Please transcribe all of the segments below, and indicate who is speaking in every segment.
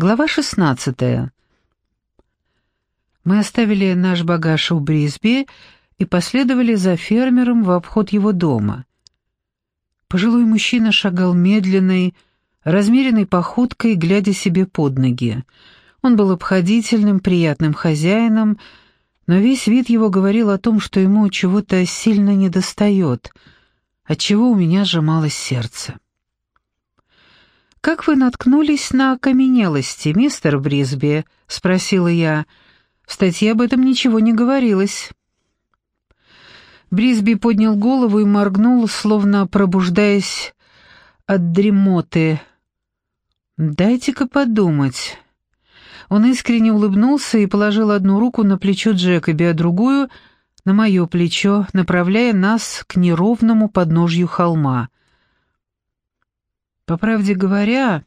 Speaker 1: Глава 16. Мы оставили наш багаж у Брисби и последовали за фермером в обход его дома. Пожилой мужчина шагал медленной, размеренной походкой, глядя себе под ноги. Он был обходительным, приятным хозяином, но весь вид его говорил о том, что ему чего-то сильно недостает, отчего у меня сжималось сердце. «Как вы наткнулись на окаменелости, мистер Брисби?» — спросила я. «В статье об этом ничего не говорилось». Брисби поднял голову и моргнул, словно пробуждаясь от дремоты. «Дайте-ка подумать». Он искренне улыбнулся и положил одну руку на плечо Джекоби, а другую — на мое плечо, направляя нас к неровному подножью холма. По правде говоря,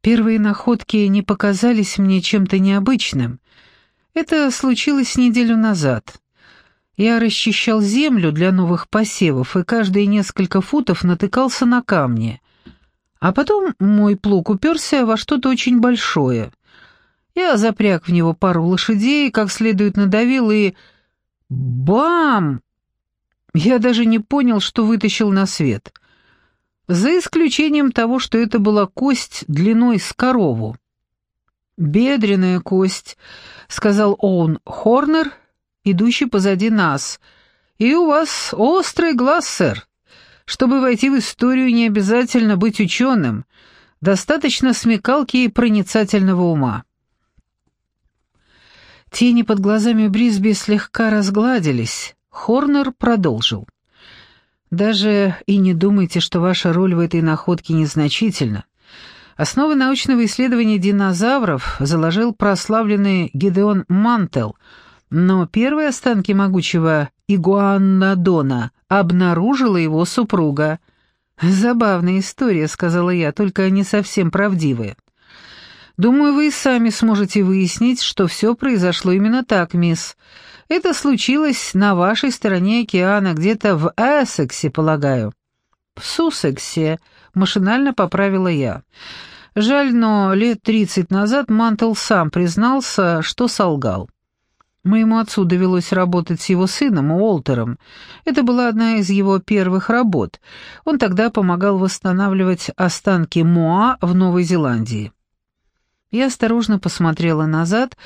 Speaker 1: первые находки не показались мне чем-то необычным. Это случилось неделю назад. Я расчищал землю для новых посевов и каждые несколько футов натыкался на камни. А потом мой плуг уперся во что-то очень большое. Я запряг в него пару лошадей, как следует надавил и... Бам! Я даже не понял, что вытащил на свет — за исключением того, что это была кость длиной с корову. «Бедренная кость», — сказал Оун Хорнер, идущий позади нас. «И у вас острый глаз, сэр. Чтобы войти в историю, не обязательно быть ученым. Достаточно смекалки и проницательного ума». Тени под глазами Брисби слегка разгладились. Хорнер продолжил. Даже и не думайте, что ваша роль в этой находке незначительна. Основы научного исследования динозавров заложил прославленный Гидеон Мантел, но первые останки могучего игуанодона обнаружила его супруга. «Забавная история», — сказала я, — «только не совсем правдивая». «Думаю, вы и сами сможете выяснить, что все произошло именно так, мисс. Это случилось на вашей стороне океана, где-то в Эссексе, полагаю». «В Суссексе», — машинально поправила я. Жаль, но лет тридцать назад Мантл сам признался, что солгал. Моему отцу довелось работать с его сыном, Уолтером. Это была одна из его первых работ. Он тогда помогал восстанавливать останки Моа в Новой Зеландии. Я осторожно посмотрела назад,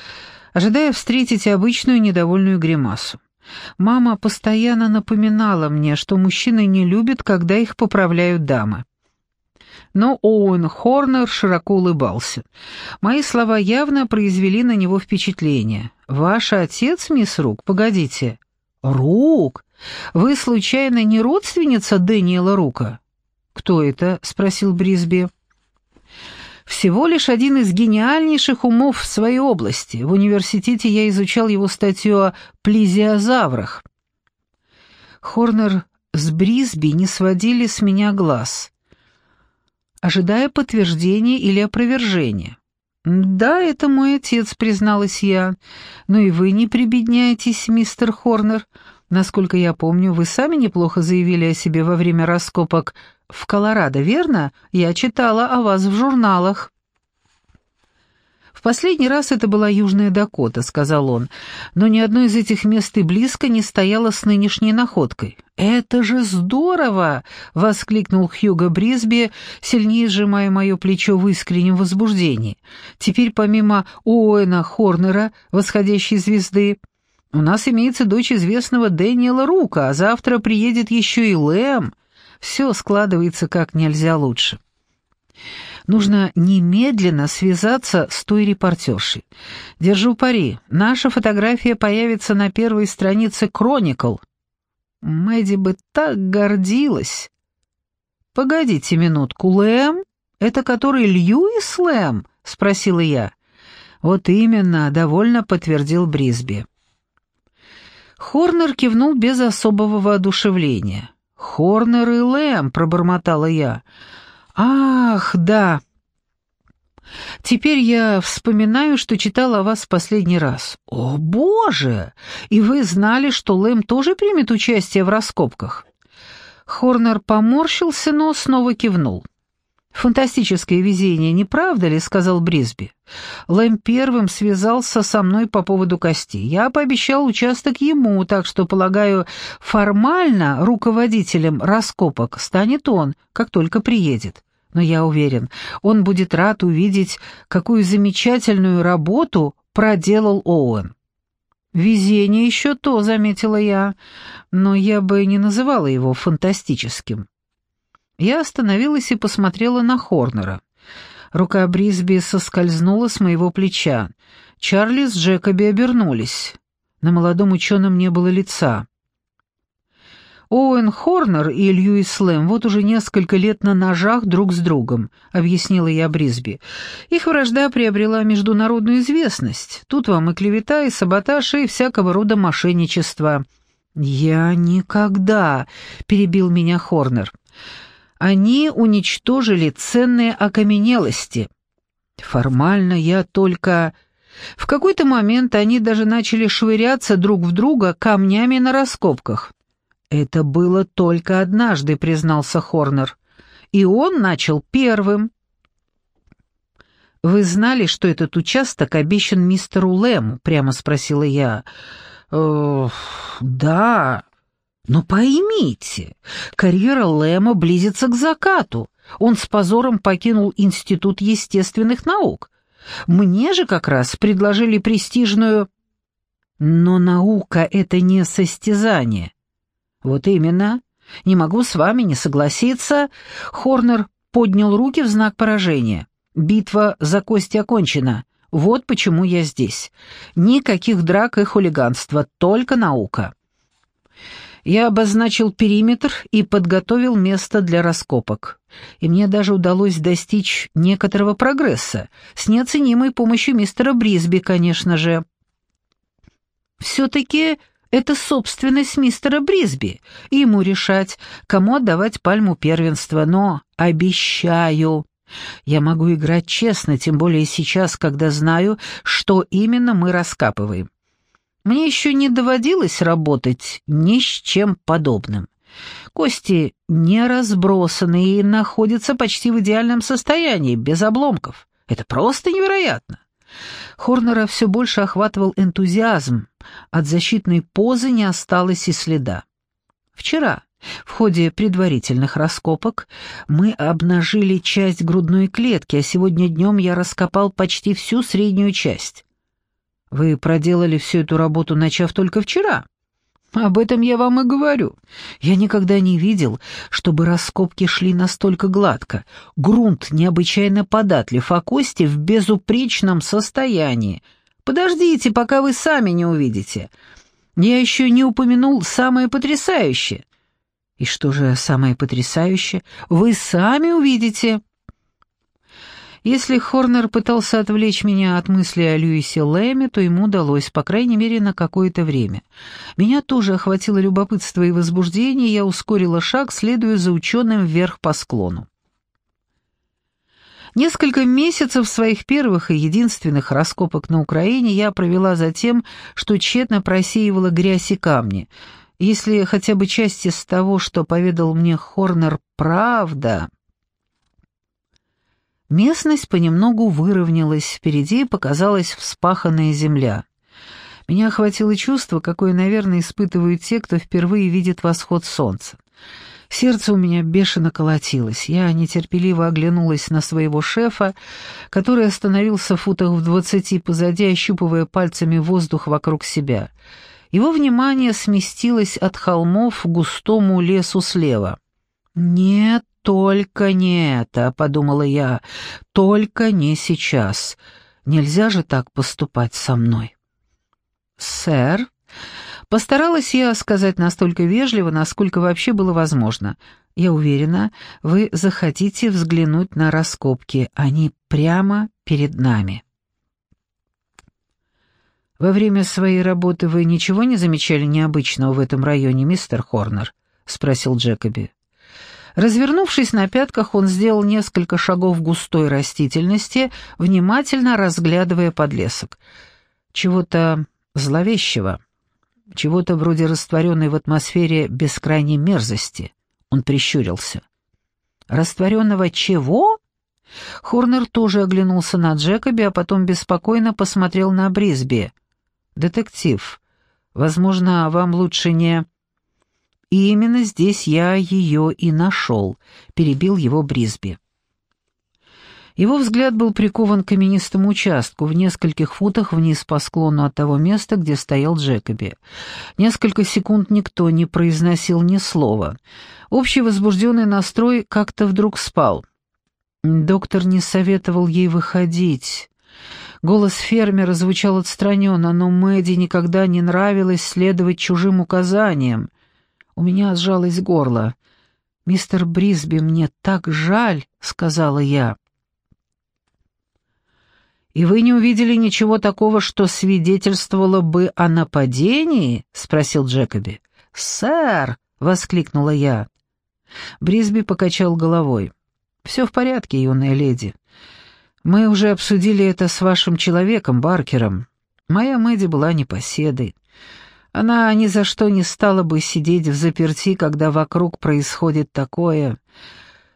Speaker 1: ожидая встретить обычную недовольную гримасу. Мама постоянно напоминала мне, что мужчины не любят, когда их поправляют дамы. Но Оуэн Хорнер широко улыбался. Мои слова явно произвели на него впечатление. «Ваш отец, мисс Рук? Погодите». «Рук? Вы, случайно, не родственница Дэниела Рука?» «Кто это?» — спросил Брисби всего лишь один из гениальнейших умов в своей области. В университете я изучал его статью о плезиозаврах. Хорнер с Брисби не сводили с меня глаз, ожидая подтверждения или опровержения. «Да, это мой отец», — призналась я. «Но и вы не прибедняйтесь, мистер Хорнер. Насколько я помню, вы сами неплохо заявили о себе во время раскопок в Колорадо, верно? Я читала о вас в журналах». «В последний раз это была Южная Дакота», — сказал он, «но ни одно из этих мест и близко не стояло с нынешней находкой». «Это же здорово!» — воскликнул Хьюго Брисби, сильнее сжимая мое плечо в искреннем возбуждении. «Теперь помимо Оуэна Хорнера, восходящей звезды, у нас имеется дочь известного Дэниела Рука, а завтра приедет еще и Лэм. Все складывается как нельзя лучше. Нужно немедленно связаться с той репортершей. Держу пари, наша фотография появится на первой странице «Кроникл». Мэдди бы так гордилась. «Погодите минутку, Лэм? Это который Льюис Лэм?» — спросила я. «Вот именно», — довольно подтвердил Брисби. Хорнер кивнул без особого воодушевления. «Хорнер и Лэм», — пробормотала я. «Ах, да. Теперь я вспоминаю, что читала о вас в последний раз. О, боже! И вы знали, что Лэм тоже примет участие в раскопках?» Хорнер поморщился, но снова кивнул. «Фантастическое везение, не правда ли?» — сказал Брисби. «Лэм первым связался со мной по поводу кости. Я пообещал участок ему, так что, полагаю, формально руководителем раскопок станет он, как только приедет. Но я уверен, он будет рад увидеть, какую замечательную работу проделал Оуэн». «Везение еще то», — заметила я, но я бы не называла его фантастическим. Я остановилась и посмотрела на Хорнера. Рука Брисби соскользнула с моего плеча. Чарли с Джекоби обернулись. На молодом ученом не было лица. «Оуэн Хорнер и Льюис Лэм вот уже несколько лет на ножах друг с другом», — объяснила я Брисби. «Их вражда приобрела международную известность. Тут вам и клевета, и саботаж, и всякого рода мошенничество». «Я никогда», — перебил меня Хорнер. Они уничтожили ценные окаменелости. Формально я только... В какой-то момент они даже начали швыряться друг в друга камнями на раскопках. «Это было только однажды», — признался Хорнер. «И он начал первым». «Вы знали, что этот участок обещан мистеру Лэму?» — прямо спросила я. «Э, «Да», но поймите, карьера Лэма близится к закату. Он с позором покинул Институт естественных наук. Мне же как раз предложили престижную... Но наука — это не состязание. Вот именно. Не могу с вами не согласиться. Хорнер поднял руки в знак поражения. Битва за кости окончена. Вот почему я здесь. Никаких драк и хулиганства, только наука. Я обозначил периметр и подготовил место для раскопок. И мне даже удалось достичь некоторого прогресса, с неоценимой помощью мистера Брисби, конечно же. Все-таки это собственность мистера Брисби, и ему решать, кому отдавать пальму первенства, но обещаю... Я могу играть честно, тем более сейчас, когда знаю, что именно мы раскапываем. Мне еще не доводилось работать ни с чем подобным. Кости не разбросаны и находятся почти в идеальном состоянии, без обломков. Это просто невероятно. Хорнера все больше охватывал энтузиазм. От защитной позы не осталось и следа. Вчера, в ходе предварительных раскопок, мы обнажили часть грудной клетки, а сегодня днем я раскопал почти всю среднюю часть. Вы проделали всю эту работу, начав только вчера. Об этом я вам и говорю. Я никогда не видел, чтобы раскопки шли настолько гладко. Грунт необычайно податлив, а кости в безупречном состоянии. Подождите, пока вы сами не увидите. Я еще не упомянул самое потрясающее. И что же самое потрясающее? Вы сами увидите. Если Хорнер пытался отвлечь меня от мысли о Льюисе Лэме, то ему удалось, по крайней мере, на какое-то время. Меня тоже охватило любопытство и возбуждение, и я ускорила шаг, следуя за ученым вверх по склону. Несколько месяцев своих первых и единственных раскопок на Украине я провела за тем, что тщетно просеивала грязь и камни. Если хотя бы часть из того, что поведал мне Хорнер, правда... Местность понемногу выровнялась, впереди показалась вспаханная земля. Меня охватило чувство, какое, наверное, испытывают те, кто впервые видит восход солнца. Сердце у меня бешено колотилось. Я нетерпеливо оглянулась на своего шефа, который остановился в футах в двадцати позади, ощупывая пальцами воздух вокруг себя. Его внимание сместилось от холмов к густому лесу слева. «Нет, «Только не это», — подумала я, — «только не сейчас. Нельзя же так поступать со мной». «Сэр?» Постаралась я сказать настолько вежливо, насколько вообще было возможно. Я уверена, вы захотите взглянуть на раскопки, они прямо перед нами. Во время своей работы вы ничего не замечали необычного в этом районе, мистер Хорнер? спросил Джекоби. Развернувшись на пятках, он сделал несколько шагов густой растительности, внимательно разглядывая подлесок. Чего-то зловещего, чего-то вроде растворенной в атмосфере бескрайней мерзости. Он прищурился. «Растворенного чего?» Хорнер тоже оглянулся на Джекоби, а потом беспокойно посмотрел на Брисби. «Детектив, возможно, вам лучше не...» «И именно здесь я ее и нашел», — перебил его Брисби. Его взгляд был прикован к каменистому участку в нескольких футах вниз по склону от того места, где стоял Джекоби. Несколько секунд никто не произносил ни слова. Общий возбужденный настрой как-то вдруг спал. Доктор не советовал ей выходить. Голос фермера звучал отстраненно, но Мэдди никогда не нравилось следовать чужим указаниям. У меня сжалось горло. «Мистер Брисби, мне так жаль», — сказала я. «И вы не увидели ничего такого, что свидетельствовало бы о нападении?» — спросил Джекоби. «Сэр!» — воскликнула я. Брисби покачал головой. «Все в порядке, юная леди. Мы уже обсудили это с вашим человеком, Баркером. Моя Мэдди была непоседой. Она ни за что не стала бы сидеть в заперти, когда вокруг происходит такое.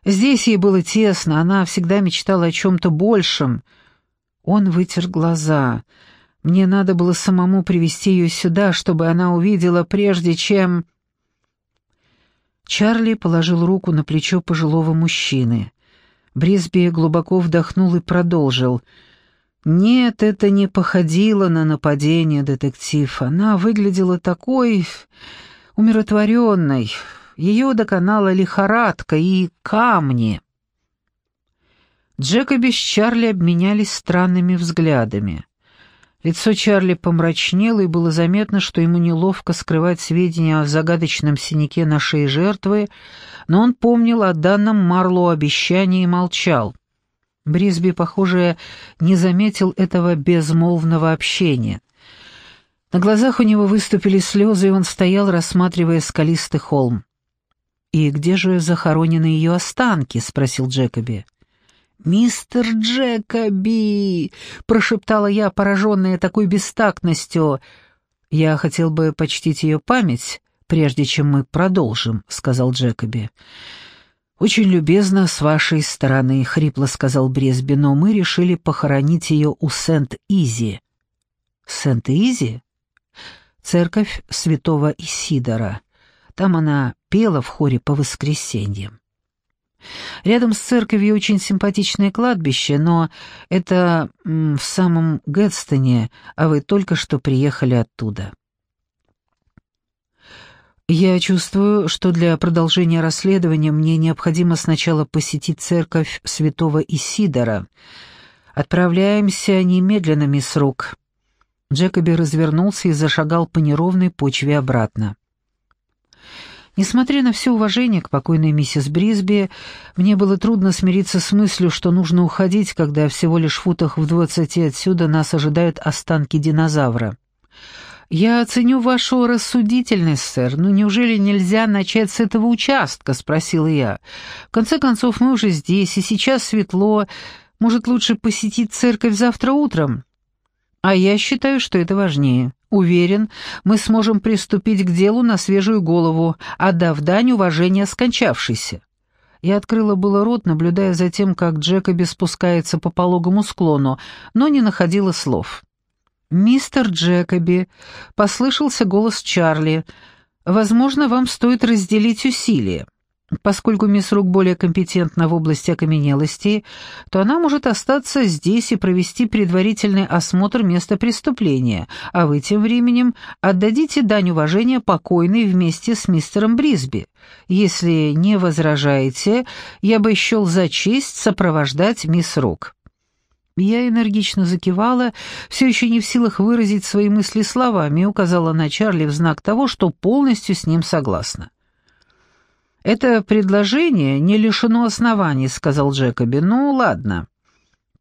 Speaker 1: Здесь ей было тесно, она всегда мечтала о чем-то большем — он вытер глаза. Мне надо было самому привести ее сюда, чтобы она увидела, прежде чем... Чарли положил руку на плечо пожилого мужчины. Брисби глубоко вдохнул и продолжил. «Нет, это не походило на нападение, детектив. Она выглядела такой... умиротворенной. Ее доконала лихорадка и камни». Джекоби с Чарли обменялись странными взглядами. Лицо Чарли помрачнело, и было заметно, что ему неловко скрывать сведения о загадочном синяке на шее жертвы, но он помнил о данном Марлоу обещании и молчал. Брисби, похоже, не заметил этого безмолвного общения. На глазах у него выступили слезы, и он стоял, рассматривая скалистый холм. «И где же захоронены ее останки?» — спросил Джекоби. «Мистер Джекоби!» — прошептала я, пораженная такой бестактностью. «Я хотел бы почтить ее память, прежде чем мы продолжим», — сказал Джекоби. «Очень любезно с вашей стороны», — хрипло сказал Бресби, «но мы решили похоронить ее у Сент-Изи». «Сент-Изи?» «Церковь святого Исидора. Там она пела в хоре по воскресеньям». Рядом с церковью очень симпатичное кладбище, но это в самом Гэдстоне, а вы только что приехали оттуда. Я чувствую, что для продолжения расследования мне необходимо сначала посетить церковь святого Исидора. Отправляемся немедленно, мисс Рук. Джекоби развернулся и зашагал по неровной почве обратно. Несмотря на все уважение к покойной миссис Брисби, мне было трудно смириться с мыслью, что нужно уходить, когда всего лишь футах в двадцати отсюда нас ожидают останки динозавра. «Я оценю вашу рассудительность, сэр, но неужели нельзя начать с этого участка?» — спросила я. «В конце концов, мы уже здесь, и сейчас светло. Может, лучше посетить церковь завтра утром?» «А я считаю, что это важнее. Уверен, мы сможем приступить к делу на свежую голову, отдав дань уважения скончавшейся. Я открыла было рот, наблюдая за тем, как Джекоби спускается по пологому склону, но не находила слов. «Мистер Джекоби», — послышался голос Чарли, — «возможно, вам стоит разделить усилия». Поскольку мисс Рук более компетентна в области окаменелости, то она может остаться здесь и провести предварительный осмотр места преступления, а вы тем временем отдадите дань уважения покойной вместе с мистером Брисби. Если не возражаете, я бы счел за честь сопровождать мисс Рук». Я энергично закивала, все еще не в силах выразить свои мысли словами, и указала на Чарли в знак того, что полностью с ним согласна. «Это предложение не лишено оснований», — сказал Джекоби. «Ну, ладно.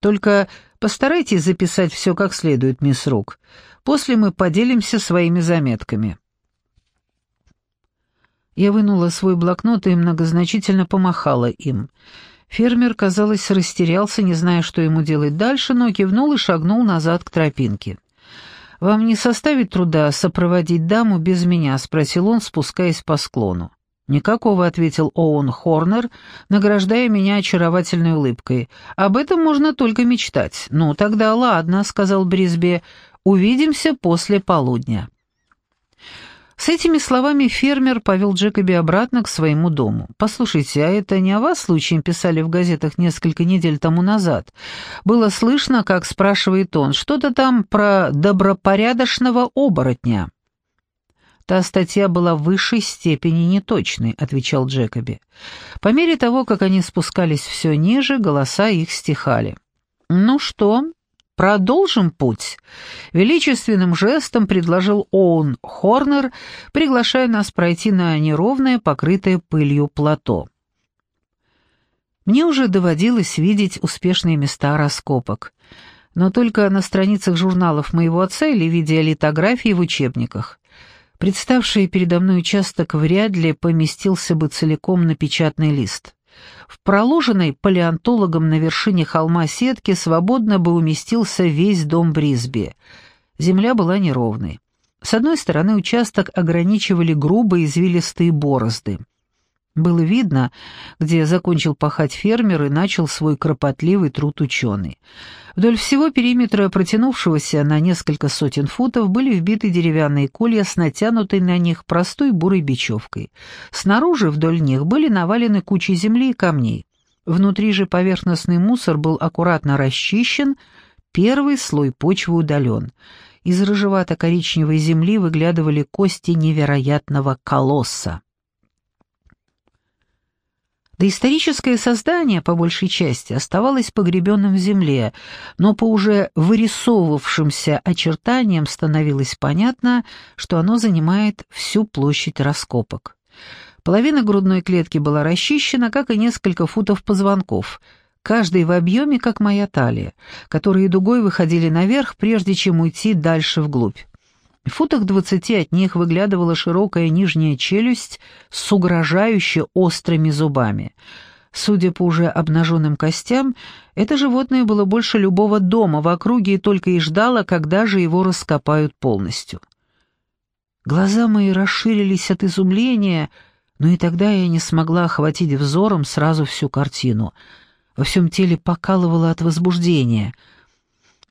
Speaker 1: Только постарайтесь записать все как следует, мисс Рук. После мы поделимся своими заметками». Я вынула свой блокнот и многозначительно помахала им. Фермер, казалось, растерялся, не зная, что ему делать дальше, но кивнул и шагнул назад к тропинке. «Вам не составит труда сопроводить даму без меня?» — спросил он, спускаясь по склону. «Никакого», — ответил Оуэн Хорнер, награждая меня очаровательной улыбкой. «Об этом можно только мечтать». «Ну, тогда ладно», — сказал Брисби, — «увидимся после полудня». С этими словами фермер повел Джекоби обратно к своему дому. «Послушайте, а это не о вас случаем писали в газетах несколько недель тому назад? Было слышно, как спрашивает он, что-то там про добропорядочного оборотня». «Та статья была в высшей степени неточной», — отвечал Джекоби. По мере того, как они спускались все ниже, голоса их стихали. «Ну что, продолжим путь?» Величественным жестом предложил Оун Хорнер, приглашая нас пройти на неровное, покрытое пылью плато. Мне уже доводилось видеть успешные места раскопок, но только на страницах журналов моего отца или в виде литографии в учебниках. Представший передо мной участок вряд ли поместился бы целиком на печатный лист. В проложенной палеонтологом на вершине холма сетке свободно бы уместился весь дом Брисби. Земля была неровной. С одной стороны участок ограничивали грубые извилистые борозды. Было видно, где закончил пахать фермер и начал свой кропотливый труд ученый. Вдоль всего периметра, протянувшегося на несколько сотен футов, были вбиты деревянные колья с натянутой на них простой бурой бечевкой. Снаружи вдоль них были навалены кучи земли и камней. Внутри же поверхностный мусор был аккуратно расчищен, первый слой почвы удален. Из рыжевато-коричневой земли выглядывали кости невероятного колосса. Доисторическое создание, по большей части, оставалось погребенным в земле, но по уже вырисовывавшимся очертаниям становилось понятно, что оно занимает всю площадь раскопок. Половина грудной клетки была расчищена, как и несколько футов позвонков, каждый в объеме, как моя талия, которые дугой выходили наверх, прежде чем уйти дальше вглубь. В футах двадцати от них выглядывала широкая нижняя челюсть с угрожающе острыми зубами. Судя по уже обнаженным костям, это животное было больше любого дома в округе и только и ждало, когда же его раскопают полностью. Глаза мои расширились от изумления, но и тогда я не смогла охватить взором сразу всю картину. Во всем теле покалывало от возбуждения —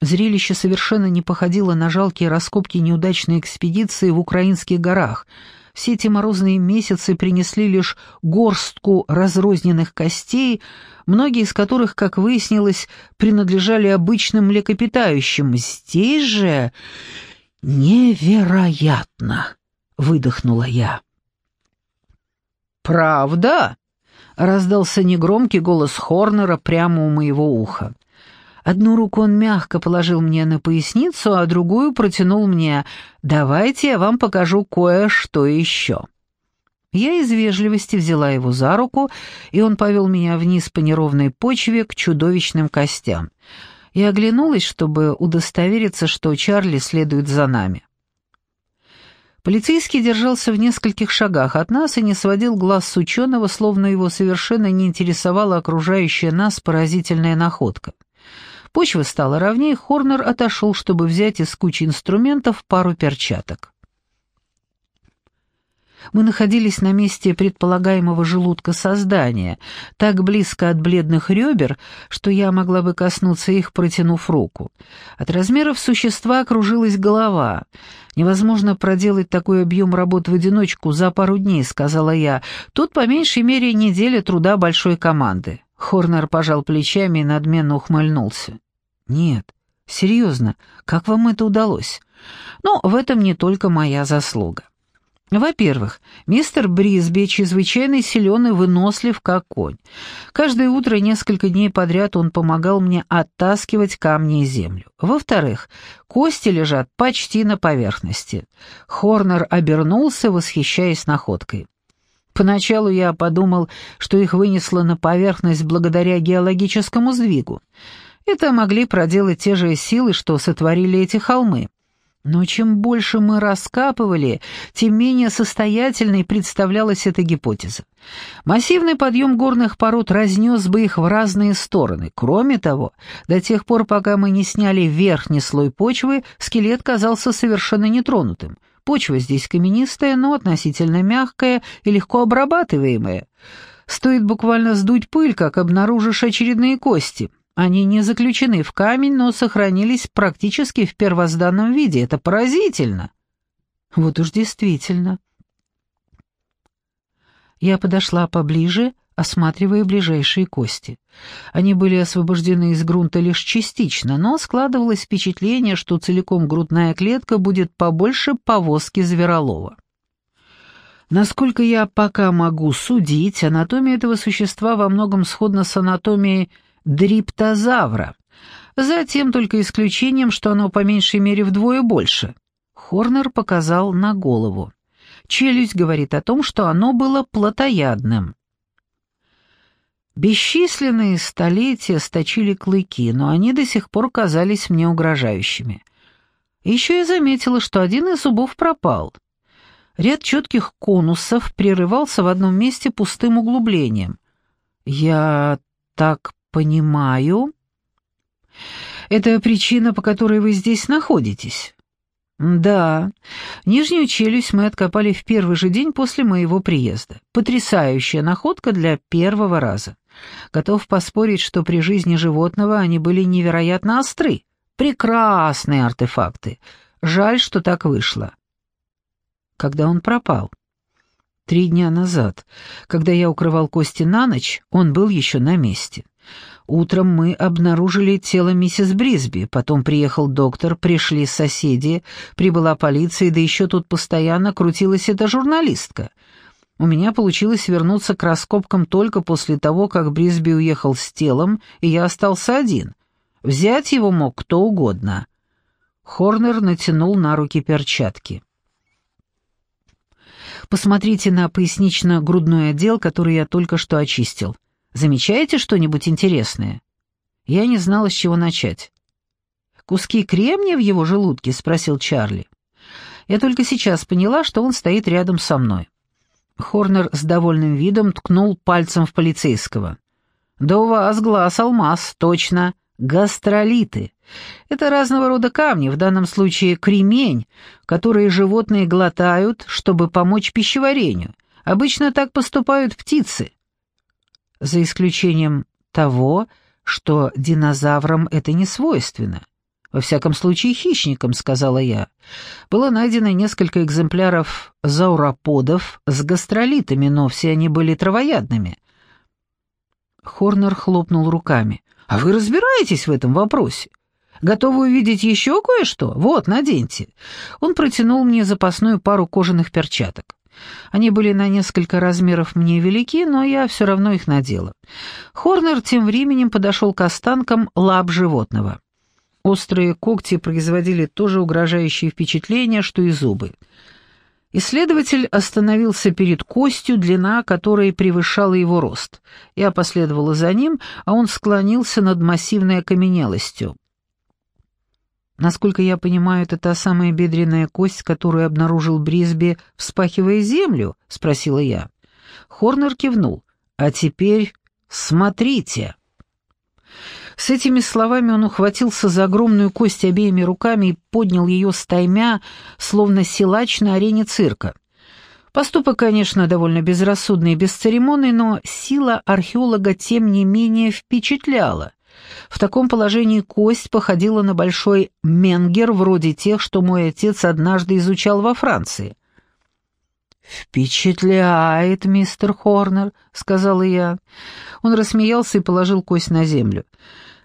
Speaker 1: Зрелище совершенно не походило на жалкие раскопки неудачной экспедиции в украинских горах. Все эти морозные месяцы принесли лишь горстку разрозненных костей, многие из которых, как выяснилось, принадлежали обычным млекопитающим. Здесь же невероятно, выдохнула я. Правда? раздался негромкий голос Хорнера прямо у моего уха. Одну руку он мягко положил мне на поясницу, а другую протянул мне. «Давайте я вам покажу кое-что еще». Я из вежливости взяла его за руку, и он повел меня вниз по неровной почве к чудовищным костям. Я оглянулась, чтобы удостовериться, что Чарли следует за нами. Полицейский держался в нескольких шагах от нас и не сводил глаз с ученого, словно его совершенно не интересовала окружающая нас поразительная находка. Почва стала ровнее, Хорнер отошел, чтобы взять из кучи инструментов пару перчаток. Мы находились на месте предполагаемого желудка создания, так близко от бледных ребер, что я могла бы коснуться их, протянув руку. От размеров существа окружилась голова. «Невозможно проделать такой объем работ в одиночку за пару дней», — сказала я. «Тут по меньшей мере неделя труда большой команды». Хорнер пожал плечами и надменно ухмыльнулся. «Нет, серьезно, как вам это удалось? Но в этом не только моя заслуга. Во-первых, мистер Брисби чрезвычайно силен и вынослив, как конь. Каждое утро несколько дней подряд он помогал мне оттаскивать камни и землю. Во-вторых, кости лежат почти на поверхности. Хорнер обернулся, восхищаясь находкой. Поначалу я подумал, что их вынесло на поверхность благодаря геологическому сдвигу. Это могли проделать те же силы, что сотворили эти холмы. Но чем больше мы раскапывали, тем менее состоятельной представлялась эта гипотеза. Массивный подъем горных пород разнес бы их в разные стороны. Кроме того, до тех пор, пока мы не сняли верхний слой почвы, скелет казался совершенно нетронутым. Почва здесь каменистая, но относительно мягкая и легко обрабатываемая. Стоит буквально сдуть пыль, как обнаружишь очередные кости. Они не заключены в камень, но сохранились практически в первозданном виде. Это поразительно. Вот уж действительно. Я подошла поближе, осматривая ближайшие кости. Они были освобождены из грунта лишь частично, но складывалось впечатление, что целиком грудная клетка будет побольше повозки зверолова. Насколько я пока могу судить, анатомия этого существа во многом сходна с анатомией дриптозавра, затем только исключением, что оно по меньшей мере вдвое больше. Хорнер показал на голову. Челюсть говорит о том, что оно было плотоядным. Бесчисленные столетия сточили клыки, но они до сих пор казались мне угрожающими. Еще я заметила, что один из зубов пропал. Ряд четких конусов прерывался в одном месте пустым углублением. «Я так понимаю...» «Это причина, по которой вы здесь находитесь?» «Да. Нижнюю челюсть мы откопали в первый же день после моего приезда. Потрясающая находка для первого раза. Готов поспорить, что при жизни животного они были невероятно остры. Прекрасные артефакты. Жаль, что так вышло. Когда он пропал? Три дня назад. Когда я укрывал кости на ночь, он был еще на месте. Утром мы обнаружили тело миссис Брисби, потом приехал доктор, пришли соседи, прибыла полиция, да еще тут постоянно крутилась эта журналистка — у меня получилось вернуться к раскопкам только после того, как Брисби уехал с телом, и я остался один. Взять его мог кто угодно. Хорнер натянул на руки перчатки. «Посмотрите на пояснично-грудной отдел, который я только что очистил. Замечаете что-нибудь интересное?» Я не знала, с чего начать. «Куски кремния в его желудке?» — спросил Чарли. Я только сейчас поняла, что он стоит рядом со мной. Хорнер с довольным видом ткнул пальцем в полицейского. «Да у вас глаз алмаз, точно. Гастролиты. Это разного рода камни, в данном случае кремень, которые животные глотают, чтобы помочь пищеварению. Обычно так поступают птицы. За исключением того, что динозаврам это не свойственно. «Во всяком случае, хищникам», — сказала я. Было найдено несколько экземпляров зауроподов с гастролитами, но все они были травоядными. Хорнер хлопнул руками. «А вы разбираетесь в этом вопросе? Готовы увидеть еще кое-что? Вот, наденьте». Он протянул мне запасную пару кожаных перчаток. Они были на несколько размеров мне велики, но я все равно их надела. Хорнер тем временем подошел к останкам лап животного. Острые когти производили то же угрожающее впечатление, что и зубы. Исследователь остановился перед костью, длина которой превышала его рост. Я последовала за ним, а он склонился над массивной окаменелостью. Насколько я понимаю, это та самая бедренная кость, которую обнаружил Брисби, вспахивая землю, спросила я. Хорнер кивнул. А теперь смотрите. С этими словами он ухватился за огромную кость обеими руками и поднял ее стаймя, словно силач на арене цирка. Поступок, конечно, довольно безрассудный и бесцеремонный, но сила археолога тем не менее впечатляла. В таком положении кость походила на большой менгер, вроде тех, что мой отец однажды изучал во Франции. «Впечатляет, мистер Хорнер», — сказала я. Он рассмеялся и положил кость на землю.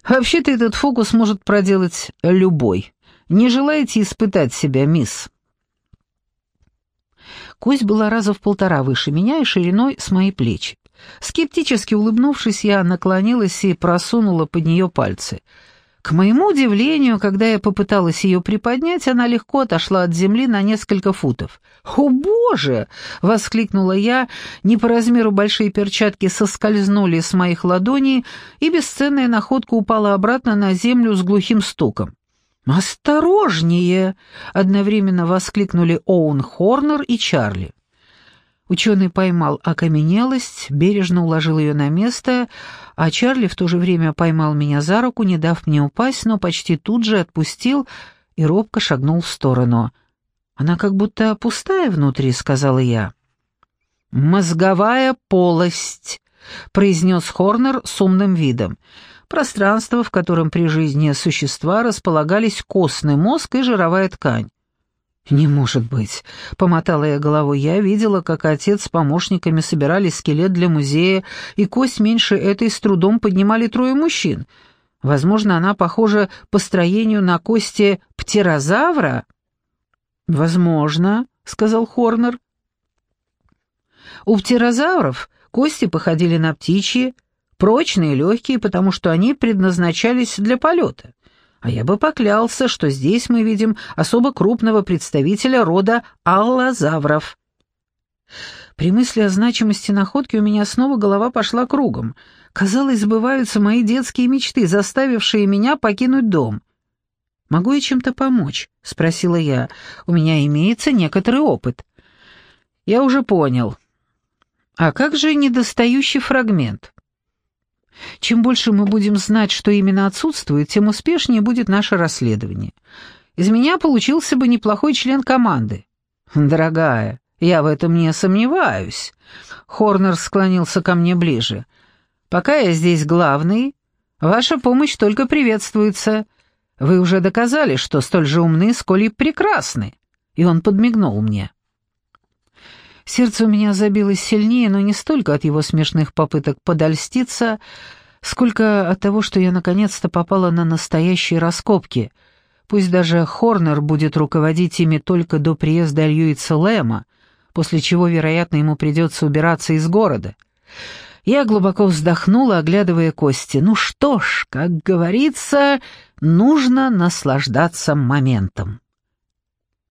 Speaker 1: «Вообще-то этот фокус может проделать любой. Не желаете испытать себя, мисс?» Кость была раза в полтора выше меня и шириной с мои плечи. Скептически улыбнувшись, я наклонилась и просунула под нее пальцы — к моему удивлению, когда я попыталась ее приподнять, она легко отошла от земли на несколько футов. «О, Боже!» — воскликнула я, не по размеру большие перчатки соскользнули с моих ладоней, и бесценная находка упала обратно на землю с глухим стуком. «Осторожнее!» — одновременно воскликнули Оуэн Хорнер и Чарли. Ученый поймал окаменелость, бережно уложил ее на место, а Чарли в то же время поймал меня за руку, не дав мне упасть, но почти тут же отпустил и робко шагнул в сторону. «Она как будто пустая внутри», — сказала я. «Мозговая полость», — произнес Хорнер с умным видом. «Пространство, в котором при жизни существа располагались костный мозг и жировая ткань. «Не может быть», — помотала я головой. «Я видела, как отец с помощниками собирали скелет для музея, и кость меньше этой с трудом поднимали трое мужчин. Возможно, она похожа по строению на кости птерозавра?» «Возможно», — сказал Хорнер. «У птерозавров кости походили на птичьи, прочные и легкие, потому что они предназначались для полета. А я бы поклялся, что здесь мы видим особо крупного представителя рода аллозавров. При мысли о значимости находки у меня снова голова пошла кругом. Казалось, сбываются мои детские мечты, заставившие меня покинуть дом. «Могу я чем-то помочь?» — спросила я. «У меня имеется некоторый опыт». «Я уже понял». «А как же недостающий фрагмент?» Чем больше мы будем знать, что именно отсутствует, тем успешнее будет наше расследование. Из меня получился бы неплохой член команды. Дорогая, я в этом не сомневаюсь. Хорнер склонился ко мне ближе. Пока я здесь главный, ваша помощь только приветствуется. Вы уже доказали, что столь же умны, сколь и прекрасны. И он подмигнул мне. Сердце у меня забилось сильнее, но не столько от его смешных попыток подольститься, сколько от того, что я наконец-то попала на настоящие раскопки. Пусть даже Хорнер будет руководить ими только до приезда Льюица Лэма, после чего, вероятно, ему придется убираться из города. Я глубоко вздохнула, оглядывая кости. Ну что ж, как говорится, нужно наслаждаться моментом.